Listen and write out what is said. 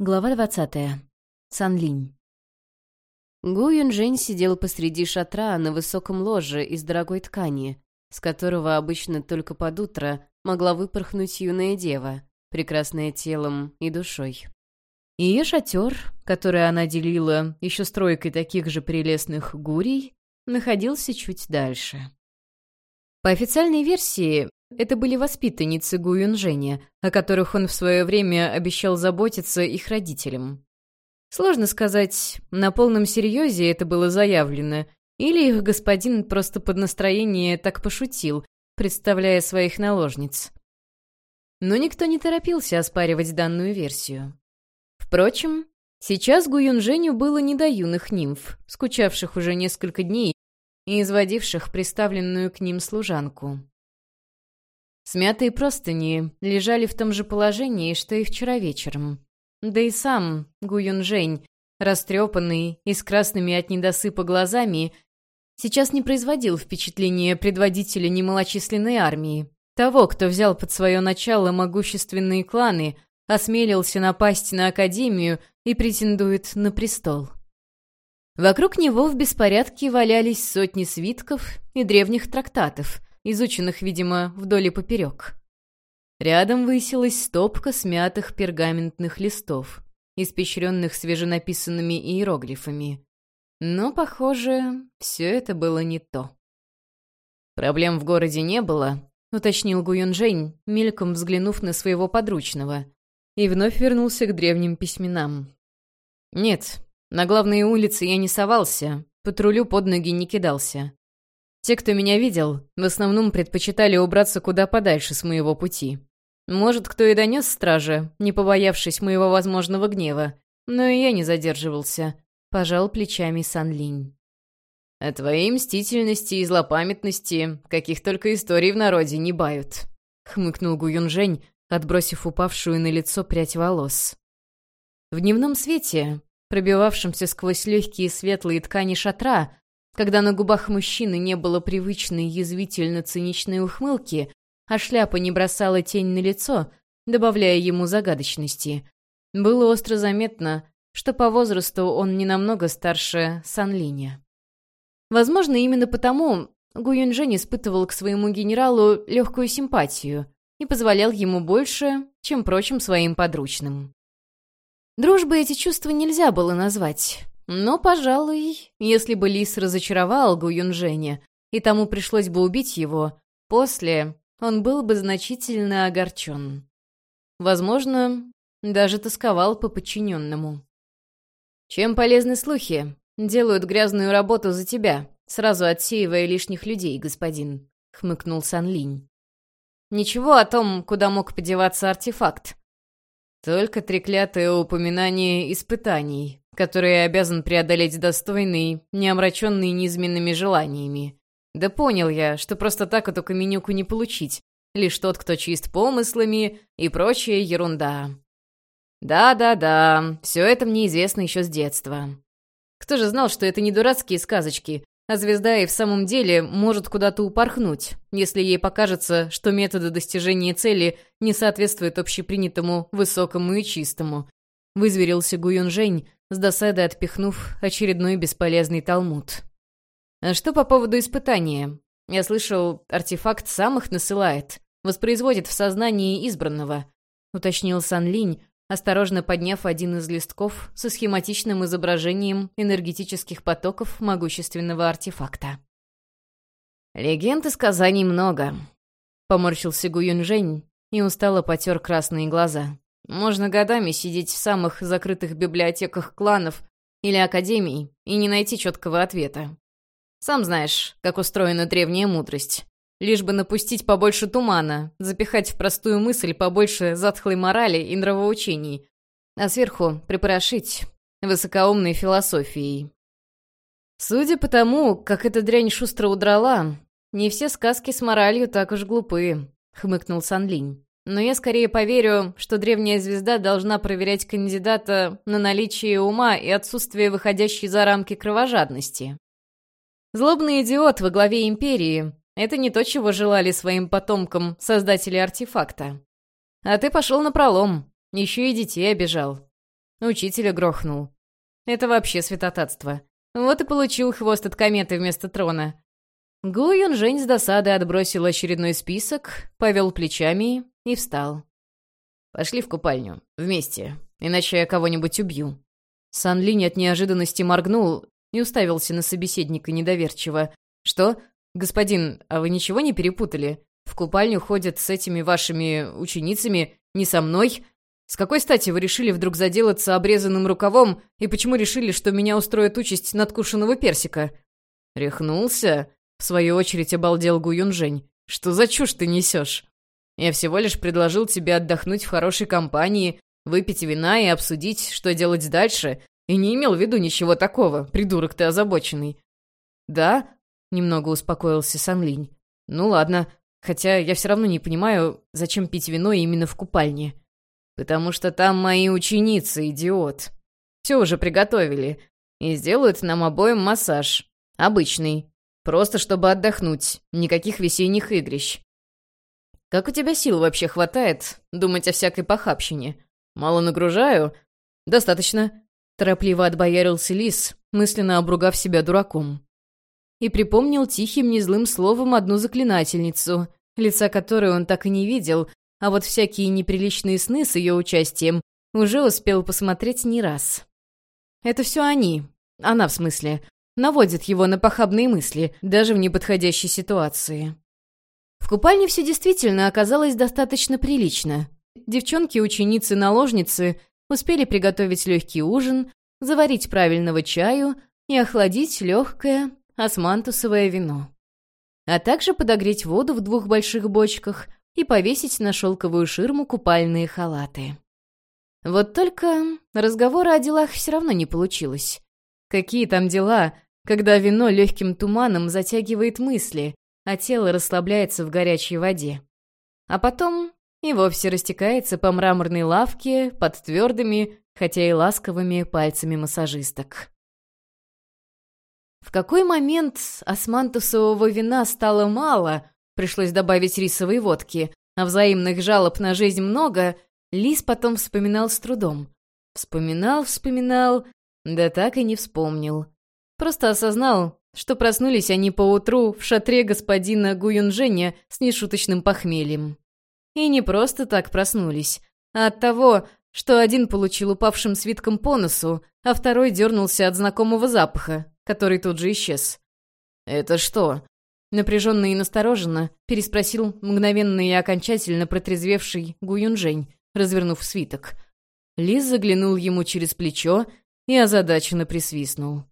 Глава двадцатая. Санлинь. Гу Юнжэнь сидел посреди шатра на высоком ложе из дорогой ткани, с которого обычно только под утро могла выпорхнуть юная дева, прекрасная телом и душой. Ее шатер, который она делила еще стройкой таких же прелестных гурий, находился чуть дальше. По официальной версии, это были воспитанницы Гу Юнжэня, о которых он в свое время обещал заботиться их родителям. Сложно сказать, на полном серьезе это было заявлено, или их господин просто под настроение так пошутил, представляя своих наложниц. Но никто не торопился оспаривать данную версию. Впрочем, сейчас Гу Юнжэню было не до юных нимф, скучавших уже несколько дней и изводивших приставленную к ним служанку. Смятые простыни лежали в том же положении, что и вчера вечером. Да и сам Гу Юнжэнь, растрепанный и с красными от недосыпа глазами, сейчас не производил впечатления предводителя немалочисленной армии, того, кто взял под свое начало могущественные кланы, осмелился напасть на Академию и претендует на престол. Вокруг него в беспорядке валялись сотни свитков и древних трактатов, изученных, видимо, вдоль и поперек. Рядом высилась стопка смятых пергаментных листов, испещренных свеженаписанными иероглифами. Но, похоже, все это было не то. «Проблем в городе не было», — уточнил Гуюнжэнь, мельком взглянув на своего подручного, и вновь вернулся к древним письменам. «Нет, на главные улицы я не совался, патрулю под ноги не кидался. Те, кто меня видел, в основном предпочитали убраться куда подальше с моего пути. Может, кто и донес страже, не побоявшись моего возможного гнева, но и я не задерживался. Пожал плечами Сан Линь. О твоей мстительности и злопамятности каких только историй в народе не бают», — хмыкнул Гу Юнжэнь, отбросив упавшую на лицо прядь волос. В дневном свете, пробивавшемся сквозь легкие светлые ткани шатра, когда на губах мужчины не было привычной язвительно-циничной ухмылки, а шляпа не бросала тень на лицо, добавляя ему загадочности. Было остро заметно, что по возрасту он не намного старше Санлиня. Возможно, именно потому Гу Юньжэнь испытывал к своему генералу легкую симпатию и позволял ему больше, чем прочим своим подручным. Дружбой эти чувства нельзя было назвать. Но, пожалуй, если бы Лис разочаровал Гу Юнжэня, и тому пришлось бы убить его, после он был бы значительно огорчен. Возможно, даже тосковал по подчиненному. «Чем полезны слухи? Делают грязную работу за тебя, сразу отсеивая лишних людей, господин», — хмыкнул Сан Линь. «Ничего о том, куда мог подеваться артефакт. Только треклятое упоминание испытаний, которые обязан преодолеть достойный, не омраченный низменными желаниями. Да понял я, что просто так эту каменюку не получить, лишь тот, кто чист помыслами и прочая ерунда. Да-да-да, все это мне известно еще с детства. Кто же знал, что это не дурацкие сказочки, а звезда и в самом деле может куда-то упорхнуть, если ей покажется, что методы достижения цели не соответствуют общепринятому высокому и чистому. Вызверился Гуюнжэнь, с досадой отпихнув очередной бесполезный талмуд. «А что по поводу испытания? Я слышал, артефакт сам их насылает, воспроизводит в сознании избранного», — уточнил Сан Линь, осторожно подняв один из листков со схематичным изображением энергетических потоков могущественного артефакта. «Легенд и сказаний много», — поморщился Гу Юнжэнь и устало потер красные глаза. Можно годами сидеть в самых закрытых библиотеках кланов или академий и не найти четкого ответа. Сам знаешь, как устроена древняя мудрость. Лишь бы напустить побольше тумана, запихать в простую мысль побольше затхлой морали и нравоучений, а сверху припорошить высокоумной философией. Судя по тому, как эта дрянь шустро удрала, не все сказки с моралью так уж глупые, хмыкнул Санлинь. Но я скорее поверю, что древняя звезда должна проверять кандидата на наличие ума и отсутствие выходящей за рамки кровожадности. Злобный идиот во главе империи — это не то, чего желали своим потомкам создатели артефакта. А ты пошел на пролом, еще и детей обижал. учителя грохнул. Это вообще святотатство. Вот и получил хвост от кометы вместо трона. Гу Юнжень с досадой отбросил очередной список, повел плечами и встал. «Пошли в купальню. Вместе. Иначе я кого-нибудь убью». Сан Линь от неожиданности моргнул и уставился на собеседника недоверчиво. «Что? Господин, а вы ничего не перепутали? В купальню ходят с этими вашими ученицами, не со мной? С какой стати вы решили вдруг заделаться обрезанным рукавом и почему решили, что меня устроит участь надкушенного персика?» «Рехнулся?» — в свою очередь обалдел Гу Юнжень. «Что за чушь ты несешь?» Я всего лишь предложил тебе отдохнуть в хорошей компании, выпить вина и обсудить, что делать дальше, и не имел в виду ничего такого, придурок ты озабоченный». «Да?» — немного успокоился Санлинь. «Ну ладно, хотя я все равно не понимаю, зачем пить вино именно в купальне». «Потому что там мои ученицы, идиот. Все уже приготовили. И сделают нам обоим массаж. Обычный. Просто чтобы отдохнуть. Никаких весенних игрищ. Как у тебя сил вообще хватает думать о всякой похабщине? Мало нагружаю? Достаточно. Торопливо отбоярился лис, мысленно обругав себя дураком. И припомнил тихим незлым словом одну заклинательницу, лица которой он так и не видел, а вот всякие неприличные сны с ее участием уже успел посмотреть не раз. Это все они, она в смысле, наводит его на похабные мысли, даже в неподходящей ситуации. В купальне все действительно оказалось достаточно прилично. Девчонки-ученицы-наложницы успели приготовить легкий ужин, заварить правильного чаю и охладить легкое османтусовое вино. А также подогреть воду в двух больших бочках и повесить на шелковую ширму купальные халаты. Вот только разговора о делах все равно не получилось. Какие там дела, когда вино легким туманом затягивает мысли, а тело расслабляется в горячей воде. А потом и вовсе растекается по мраморной лавке под твердыми, хотя и ласковыми пальцами массажисток. В какой момент османтусового вина стало мало, пришлось добавить рисовой водки, а взаимных жалоб на жизнь много, Лис потом вспоминал с трудом. Вспоминал, вспоминал, да так и не вспомнил. Просто осознал, что проснулись они поутру в шатре господина Гуюнженя с нешуточным похмельем. И не просто так проснулись, а от того, что один получил упавшим свитком по носу, а второй дернулся от знакомого запаха, который тут же исчез. «Это что?» Напряженно и настороженно переспросил мгновенно и окончательно протрезвевший Гуюнжень, развернув свиток. Лис заглянул ему через плечо и озадаченно присвистнул.